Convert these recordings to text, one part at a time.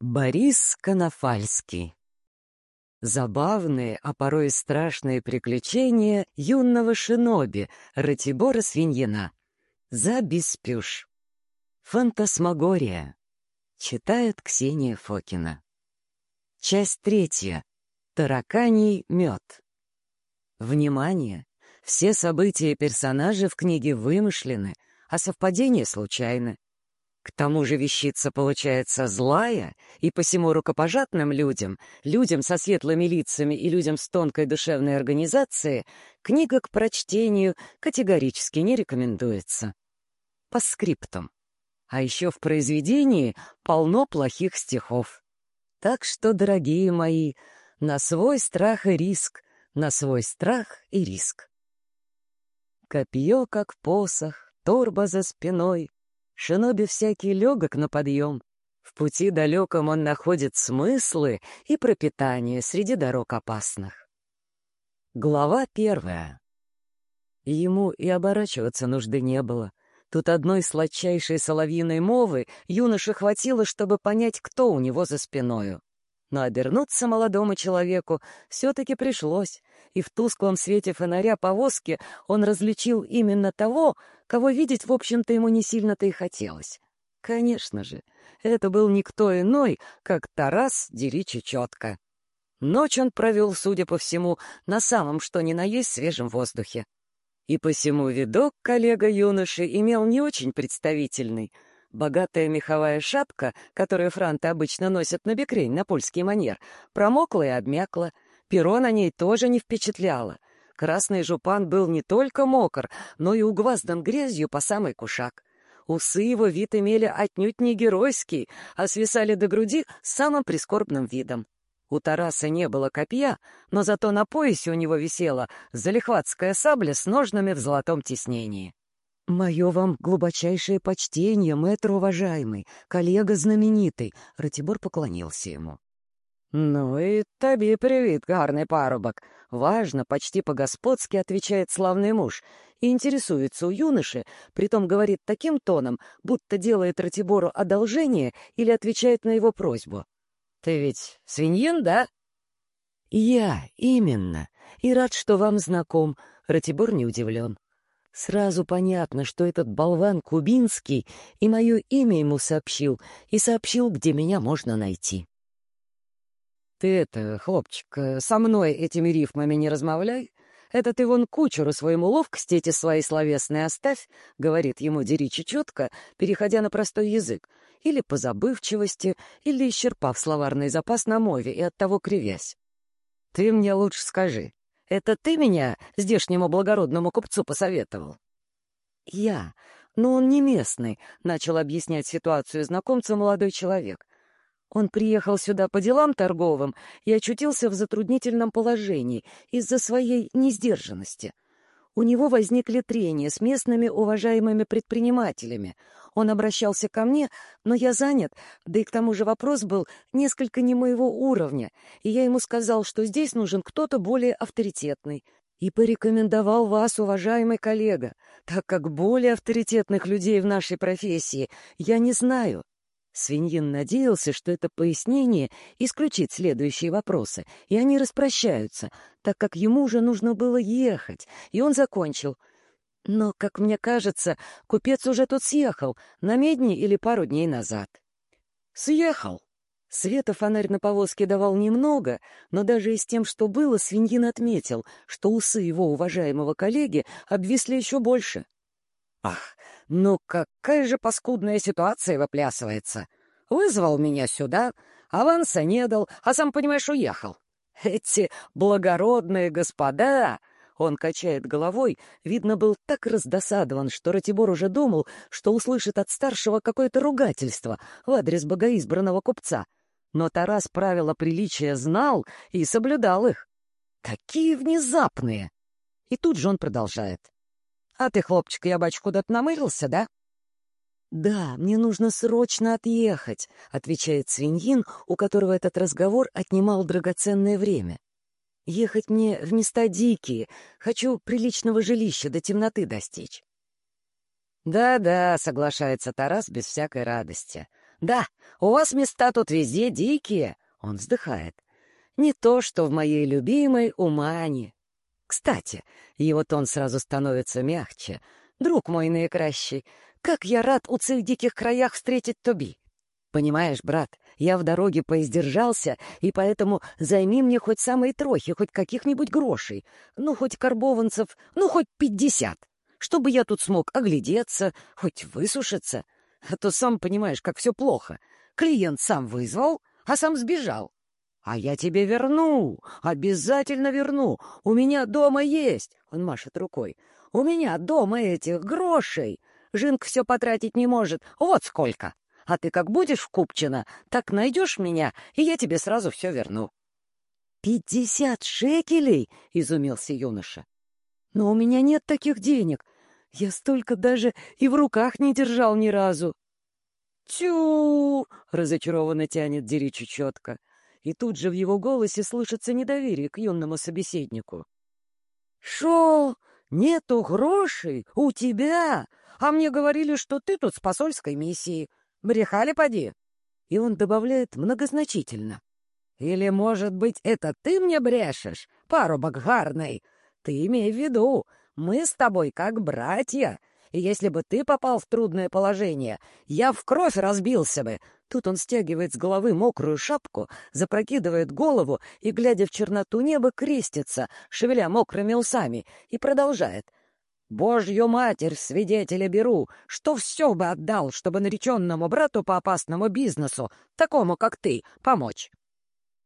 Борис Конофальский Забавные, а порой страшные приключения юного шиноби Ратибора Свиньина. За Биспюш. Фантасмагория. Читает Ксения Фокина. Часть третья. Тараканий мед. Внимание! Все события и персонажи в книге вымышлены, а совпадения случайны. К тому же вещица получается злая, и посему рукопожатным людям, людям со светлыми лицами и людям с тонкой душевной организацией, книга к прочтению категорически не рекомендуется. По скриптам. А еще в произведении полно плохих стихов. Так что, дорогие мои, на свой страх и риск, на свой страх и риск. Копье, как посох, торба за спиной, Шиноби всякий легок на подъем. В пути далеком он находит смыслы и пропитание среди дорог опасных. Глава первая. Ему и оборачиваться нужды не было. Тут одной сладчайшей соловьиной мовы юноше хватило, чтобы понять, кто у него за спиною. Но обернуться молодому человеку все-таки пришлось, и в тусклом свете фонаря повозки он различил именно того, кого видеть, в общем-то, ему не сильно-то и хотелось. Конечно же, это был никто иной, как Тарас Деричи Четко. Ночь он провел, судя по всему, на самом что ни на есть свежем воздухе. И посему видок коллега юноши имел не очень представительный — Богатая меховая шапка, которую франты обычно носят на бекрень, на польский манер, промокла и обмякла. Перо на ней тоже не впечатляло. Красный жупан был не только мокр, но и угваздан грязью по самый кушак. Усы его вид имели отнюдь не геройский, а свисали до груди самым прискорбным видом. У Тараса не было копья, но зато на поясе у него висела залихватская сабля с ножнами в золотом тиснении. «Мое вам глубочайшее почтение, мэтр уважаемый, коллега знаменитый!» Ратибор поклонился ему. «Ну и тебе привет, гарный парубок!» Важно, почти по-господски отвечает славный муж и интересуется у юноши, притом говорит таким тоном, будто делает Ратибору одолжение или отвечает на его просьбу. «Ты ведь свиньин, да?» «Я, именно, и рад, что вам знаком», — Ратибор не удивлен. Сразу понятно, что этот болван Кубинский и мое имя ему сообщил, и сообщил, где меня можно найти. «Ты это, хлопчик, э, со мной этими рифмами не размовляй. Это ты вон кучеру своему ловкости эти свои словесные оставь», — говорит ему Деричи четко, переходя на простой язык, или по забывчивости, или исчерпав словарный запас на мове и оттого кривясь. «Ты мне лучше скажи, это ты меня здешнему благородному купцу посоветовал?» «Я. Но он не местный», — начал объяснять ситуацию знакомцу молодой человек. Он приехал сюда по делам торговым и очутился в затруднительном положении из-за своей несдержанности. У него возникли трения с местными уважаемыми предпринимателями. Он обращался ко мне, но я занят, да и к тому же вопрос был несколько не моего уровня, и я ему сказал, что здесь нужен кто-то более авторитетный. И порекомендовал вас, уважаемый коллега, так как более авторитетных людей в нашей профессии я не знаю. Свиньин надеялся, что это пояснение исключит следующие вопросы, и они распрощаются, так как ему уже нужно было ехать, и он закончил. Но, как мне кажется, купец уже тут съехал, на медни или пару дней назад. Съехал. Света фонарь на повозке давал немного, но даже и с тем, что было, свиньин отметил, что усы его уважаемого коллеги обвисли еще больше. Ах, ну какая же паскудная ситуация выплясывается. Вызвал меня сюда, аванса не дал, а сам, понимаешь, уехал. Эти благородные господа... Он качает головой, видно, был так раздосадован, что Ратибор уже думал, что услышит от старшего какое-то ругательство в адрес богоизбранного купца. Но Тарас правила приличия знал и соблюдал их. Какие внезапные! И тут же он продолжает. «А ты, хлопчик, я бачу, куда-то намылился, да?» «Да, мне нужно срочно отъехать», — отвечает свиньин, у которого этот разговор отнимал драгоценное время. «Ехать мне в места дикие. Хочу приличного жилища до темноты достичь». «Да-да», — соглашается Тарас без всякой радости. Да, у вас места тут везде дикие. Он вздыхает. Не то, что в моей любимой Умане. Кстати, его тон сразу становится мягче. Друг мой наикращий, как я рад у цих диких краях встретить Тоби. Понимаешь, брат, я в дороге поиздержался, и поэтому займи мне хоть самые трохи, хоть каких-нибудь грошей, ну, хоть карбованцев, ну, хоть пятьдесят, чтобы я тут смог оглядеться, хоть высушиться. А то сам понимаешь, как все плохо. Клиент сам вызвал, а сам сбежал. А я тебе верну, обязательно верну. У меня дома есть, он машет рукой. У меня дома этих грошей. Жинк все потратить не может, вот сколько. А ты как будешь в Купчино, так найдешь меня, и я тебе сразу все верну. «Пятьдесят шекелей!» — изумился юноша. «Но у меня нет таких денег. Я столько даже и в руках не держал ни разу. «Тю!» — разочарованно тянет Дери четко. И тут же в его голосе слышится недоверие к юному собеседнику. «Шо? Нету грошей? У тебя? А мне говорили, что ты тут с посольской миссией. Брехали, поди?» И он добавляет многозначительно. «Или, может быть, это ты мне брешешь, парубок гарный? Ты имей в виду, мы с тобой как братья, и если бы ты попал в трудное положение, я в кровь разбился бы. Тут он стягивает с головы мокрую шапку, запрокидывает голову и, глядя в черноту неба, крестится, шевеля мокрыми усами, и продолжает. «Божью матерь, свидетеля беру, что все бы отдал, чтобы нареченному брату по опасному бизнесу, такому, как ты, помочь».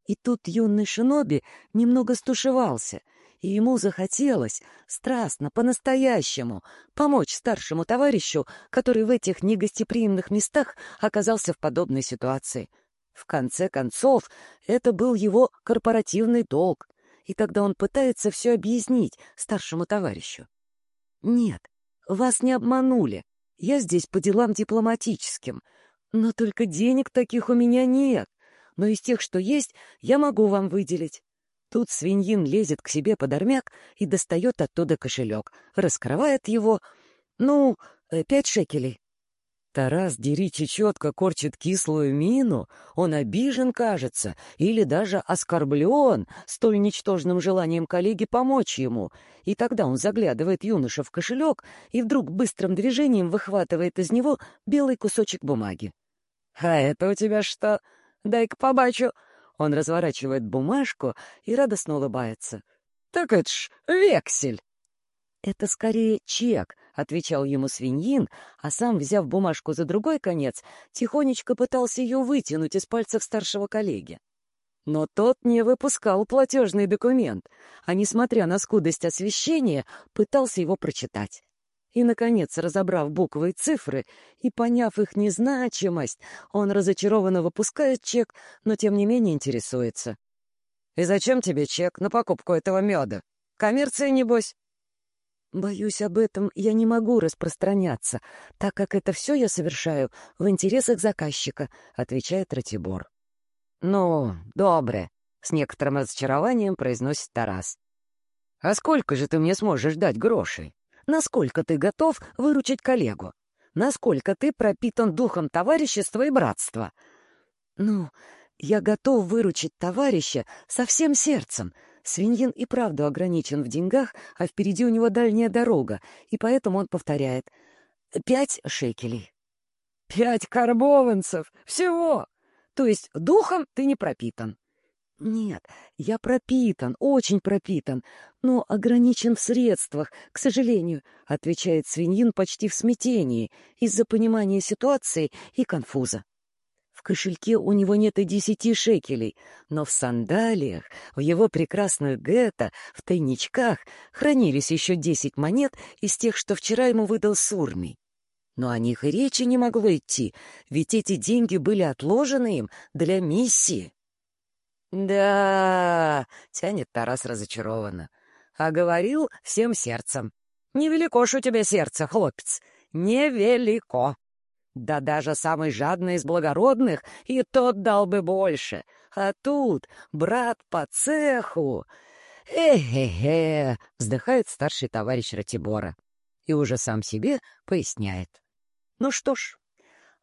И тут юный шиноби немного стушевался — и ему захотелось, страстно, по-настоящему, помочь старшему товарищу, который в этих негостеприимных местах оказался в подобной ситуации. В конце концов, это был его корпоративный долг, и тогда он пытается все объяснить старшему товарищу. «Нет, вас не обманули. Я здесь по делам дипломатическим. Но только денег таких у меня нет. Но из тех, что есть, я могу вам выделить. Тут свиньин лезет к себе под армяк и достает оттуда кошелек, раскрывает его. Ну, э, пять шекелей. Тарас Деричи четко корчит кислую мину, он обижен, кажется, или даже оскорблен столь ничтожным желанием коллеги помочь ему. И тогда он заглядывает юноша в кошелек и вдруг быстрым движением выхватывает из него белый кусочек бумаги. «А это у тебя что? Дай-ка побачу!» Он разворачивает бумажку и радостно улыбается. «Так это ж вексель!» «Это скорее чек», — отвечал ему свиньин, а сам, взяв бумажку за другой конец, тихонечко пытался ее вытянуть из пальцев старшего коллеги. Но тот не выпускал платежный документ, а, несмотря на скудость освещения, пытался его прочитать. И, наконец, разобрав буквы и цифры и поняв их незначимость, он разочарованно выпускает чек, но тем не менее интересуется. «И зачем тебе чек на покупку этого меда? Коммерция, небось?» «Боюсь, об этом я не могу распространяться, так как это все я совершаю в интересах заказчика», — отвечает Ратибор. «Ну, добре», — с некоторым разочарованием произносит Тарас. «А сколько же ты мне сможешь дать грошей?» Насколько ты готов выручить коллегу? Насколько ты пропитан духом товарищества и братства? Ну, я готов выручить товарища со всем сердцем. Свиньин и правда ограничен в деньгах, а впереди у него дальняя дорога, и поэтому он повторяет. Пять шекелей. Пять карбованцев! Всего! То есть духом ты не пропитан. «Нет, я пропитан, очень пропитан, но ограничен в средствах, к сожалению», — отвечает свиньин почти в смятении из-за понимания ситуации и конфуза. В кошельке у него нет и десяти шекелей, но в сандалиях, в его прекрасных гетто, в тайничках хранились еще десять монет из тех, что вчера ему выдал Сурмий. Но о них и речи не могло идти, ведь эти деньги были отложены им для миссии. «Да...» — тянет Тарас разочарованно. «А говорил всем сердцем. Невелико ж у тебя сердце, хлопец, невелико. Да даже самый жадный из благородных и тот дал бы больше. А тут брат по цеху...» «Э-э-э!» — вздыхает старший товарищ Ратибора и уже сам себе поясняет. «Ну что ж,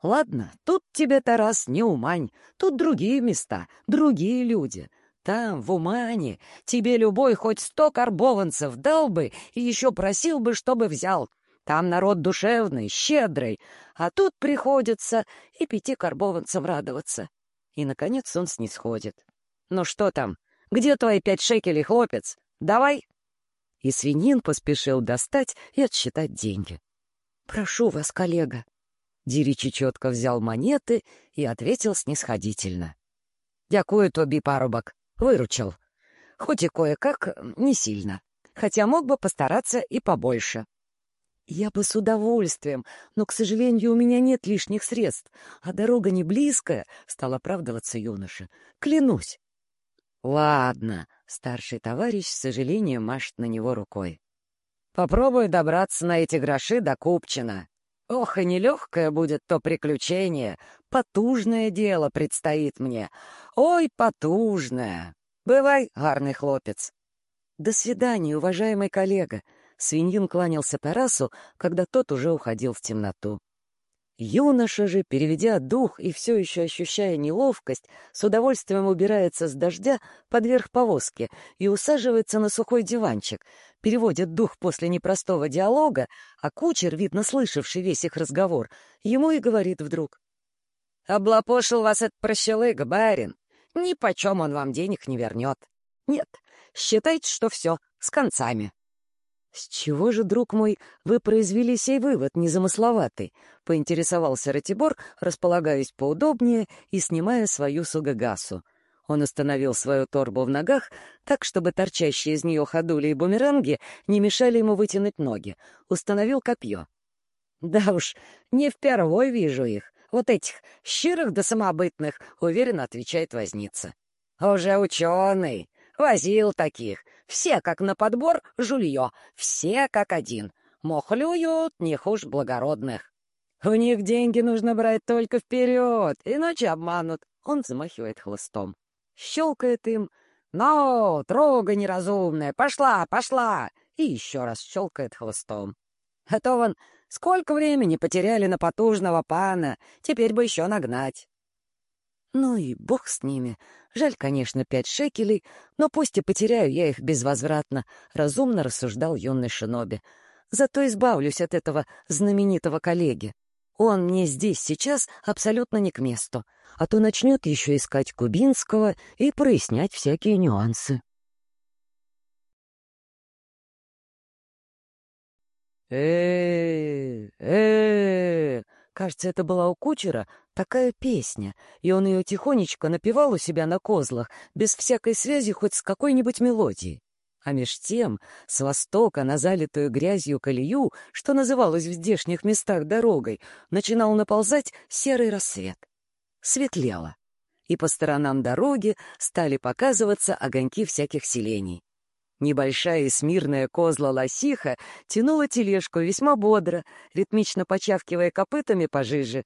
Ладно, тут тебе, Тарас, не Умань, тут другие места, другие люди. Там, в Умане, тебе любой хоть сто карбованцев дал бы и еще просил бы, чтобы взял. Там народ душевный, щедрый, а тут приходится и пяти карбованцам радоваться. И, наконец, он снисходит. «Ну что там? Где твои пять шекелей, хлопец? Давай!» И свинин поспешил достать и отсчитать деньги. «Прошу вас, коллега». Диричи четко взял монеты и ответил снисходительно. «Дякую тобі, парубок. Выручил. Хоть и кое-как, не сильно. Хотя мог бы постараться и побольше. Я бы с удовольствием, но, к сожалению, у меня нет лишних средств, а дорога не близкая, — стал оправдываться юноша. Клянусь. Ладно, — старший товарищ с сожалением машет на него рукой. Попробуй добраться на эти гроши до Купчина. Ох, и нелегкое будет то приключение. Потужное дело предстоит мне. Ой, потужное. Бывай, гарный хлопец. До свидания, уважаемый коллега. Свиньин кланялся Тарасу, когда тот уже уходил в темноту. Юноша же, переведя дух и все еще ощущая неловкость, с удовольствием убирается с дождя под верх повозки и усаживается на сухой диванчик, переводит дух после непростого диалога, а кучер, видно слышавший весь их разговор, ему и говорит вдруг. «Облапошил вас этот прощелыга, барин. Ни почем он вам денег не вернет. Нет, считайте, что все, с концами». «С чего же, друг мой, вы произвели сей вывод незамысловатый?» — поинтересовался Ратибор, располагаясь поудобнее и снимая свою сугагасу. Он остановил свою торбу в ногах так, чтобы торчащие из нее ходули и бумеранги не мешали ему вытянуть ноги. Установил копье. «Да уж, не впервой вижу их. Вот этих щирых да самобытных», — уверенно отвечает возница. «Уже ученый. Возил таких. Все, как на подбор, жулье. Все, как один. Мохлюют не хуже благородных. У них деньги нужно брать только вперед, иначе обманут. Он замахивает хлыстом щелкает им. «Ну, трога неразумная, пошла, пошла!» И еще раз щелкает хвостом. А то вон сколько времени потеряли на потужного пана, теперь бы еще нагнать. Ну и бог с ними. Жаль, конечно, пять шекелей, но пусть и потеряю я их безвозвратно, — разумно рассуждал юный шиноби. Зато избавлюсь от этого знаменитого коллеги. Он мне здесь сейчас абсолютно не к месту а то начнет еще искать Кубинского и прояснять всякие нюансы. э э Кажется, это была у кучера такая песня, и он ее тихонечко напевал у себя на козлах, без всякой связи хоть с какой-нибудь мелодией. А меж тем, с востока на залитую грязью колею, что называлось в здешних местах дорогой, начинал наползать серый рассвет светлело, и по сторонам дороги стали показываться огоньки всяких селений. Небольшая и смирная козла-лосиха тянула тележку весьма бодро, ритмично почавкивая копытами пожиже.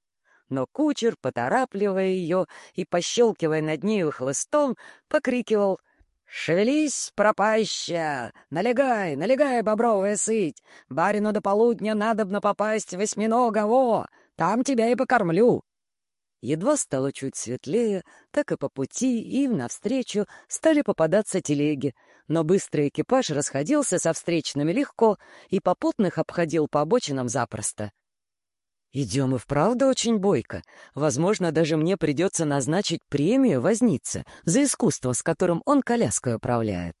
Но кучер, поторапливая ее и пощелкивая над нею хлыстом, покрикивал «Шевелись, пропаща! Налегай, налегай, бобровая сыть! Барину до полудня надобно попасть в восьминогово! Там тебя и покормлю!» Едва стало чуть светлее, так и по пути им навстречу стали попадаться телеги, но быстрый экипаж расходился со встречными легко и попутных обходил по обочинам запросто. Идем и вправду очень бойко. Возможно, даже мне придется назначить премию вознице за искусство, с которым он коляской управляет.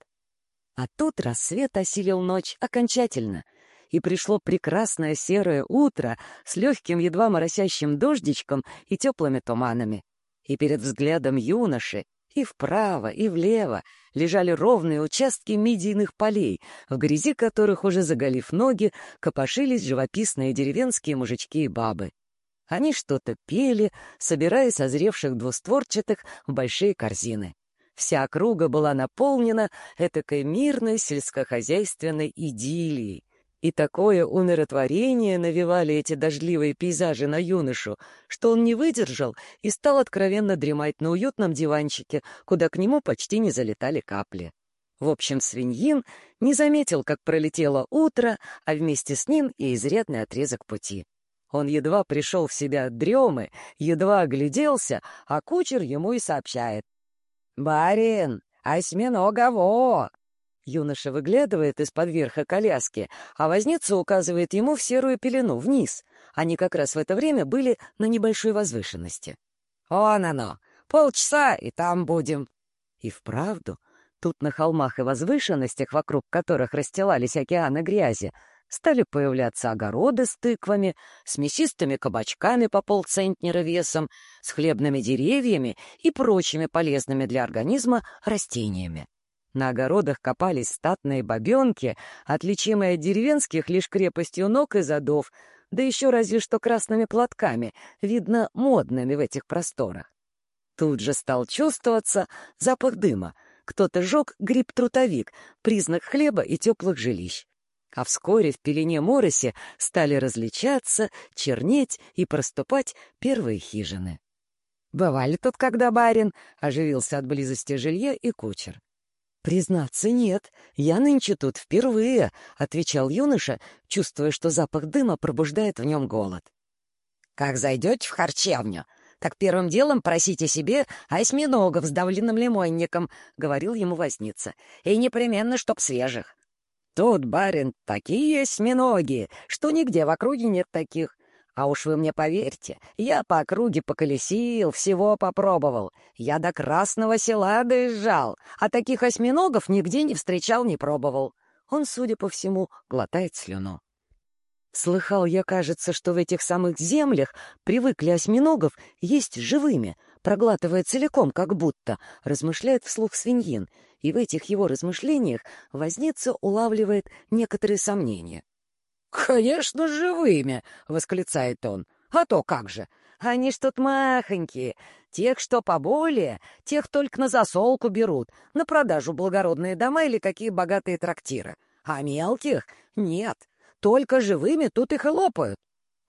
А тут рассвет осилил ночь окончательно — и пришло прекрасное серое утро с легким, едва моросящим дождичком и теплыми туманами. И перед взглядом юноши и вправо, и влево лежали ровные участки мидийных полей, в грязи которых, уже заголив ноги, копошились живописные деревенские мужички и бабы. Они что-то пели, собирая созревших двустворчатых в большие корзины. Вся округа была наполнена этакой мирной сельскохозяйственной идиллией, и такое умиротворение навевали эти дождливые пейзажи на юношу, что он не выдержал и стал откровенно дремать на уютном диванчике, куда к нему почти не залетали капли. В общем, свиньин не заметил, как пролетело утро, а вместе с ним и изрядный отрезок пути. Он едва пришел в себя от дремы, едва огляделся, а кучер ему и сообщает. «Барин, осьминогово!» Юноша выглядывает из-под верха коляски, а возница указывает ему в серую пелену, вниз. Они как раз в это время были на небольшой возвышенности. «Он оно! Полчаса, и там будем!» И вправду, тут на холмах и возвышенностях, вокруг которых расстилались океаны грязи, стали появляться огороды с тыквами, с мясистыми кабачками по полцентнера весом, с хлебными деревьями и прочими полезными для организма растениями. На огородах копались статные бабенки, отличимые от деревенских лишь крепостью ног и задов, да еще разве что красными платками, видно, модными в этих просторах. Тут же стал чувствоваться запах дыма. Кто-то жег гриб-трутовик, признак хлеба и теплых жилищ. А вскоре в пелене мороси стали различаться, чернеть и проступать первые хижины. «Бывали тут когда барин?» — оживился от близости жилья и кучер. «Признаться, нет. Я нынче тут впервые», — отвечал юноша, чувствуя, что запах дыма пробуждает в нем голод. «Как зайдете в харчевню, так первым делом просите себе осьминогов с давленным лимонником», — говорил ему возница. «И непременно, чтоб свежих». «Тут, барин, такие осьминоги, что нигде в округе нет таких. А уж вы мне поверьте, я по округе поколесил, всего попробовал. Я до Красного села доезжал, а таких осьминогов нигде не встречал, не пробовал. Он, судя по всему, глотает слюну. Слыхал я, кажется, что в этих самых землях привыкли осьминогов есть живыми, проглатывая целиком, как будто, размышляет вслух свиньин, и в этих его размышлениях возница улавливает некоторые сомнения. «Конечно, живыми!» — восклицает он. «А то как же! Они ж тут махонькие. Тех, что поболее, тех только на засолку берут, на продажу благородные дома или какие богатые трактиры. А мелких — нет, только живыми тут их и лопают».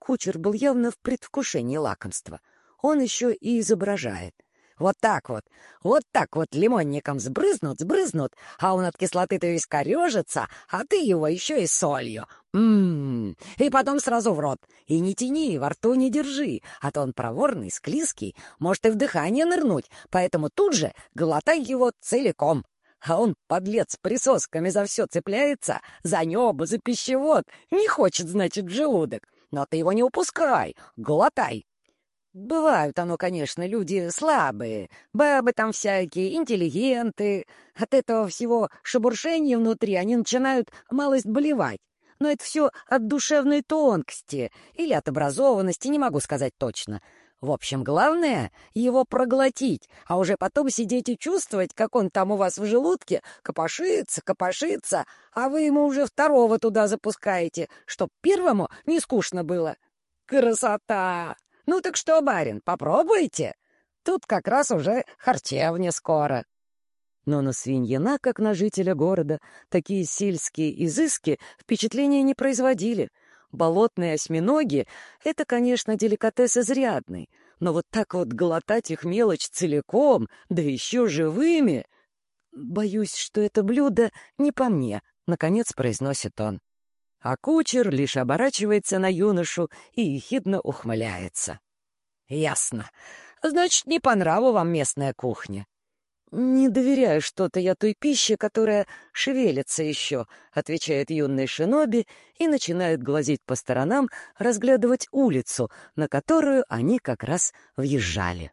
Кучер был явно в предвкушении лакомства. Он еще и изображает. Вот так вот, вот так вот лимонником сбрызнут, сбрызнут, а он от кислоты-то весь корежится, а ты его еще и солью. Ммм, и потом сразу в рот. И не тяни, во рту не держи, а то он проворный, склизкий, может и в дыхание нырнуть, поэтому тут же глотай его целиком. А он, подлец, присосками за все цепляется, за небо, за пищевод, не хочет, значит, в желудок. Но ты его не упускай, глотай, Бывают оно, конечно, люди слабые, бабы там всякие, интеллигенты. От этого всего шебуршения внутри они начинают малость болевать. Но это все от душевной тонкости или от образованности, не могу сказать точно. В общем, главное — его проглотить, а уже потом сидеть и чувствовать, как он там у вас в желудке копошится, копошится, а вы ему уже второго туда запускаете, чтоб первому не скучно было. Красота! «Ну так что, барин, попробуйте? Тут как раз уже харчевня скоро». Но на свиньина, как на жителя города, такие сельские изыски впечатления не производили. Болотные осьминоги — это, конечно, деликатес изрядный, но вот так вот глотать их мелочь целиком, да еще живыми... «Боюсь, что это блюдо не по мне», — наконец произносит он а кучер лишь оборачивается на юношу и ехидно ухмыляется. «Ясно. Значит, не по нраву вам местная кухня». «Не доверяю что-то я той пище, которая шевелится еще», — отвечает юный шиноби и начинает глазеть по сторонам, разглядывать улицу, на которую они как раз въезжали.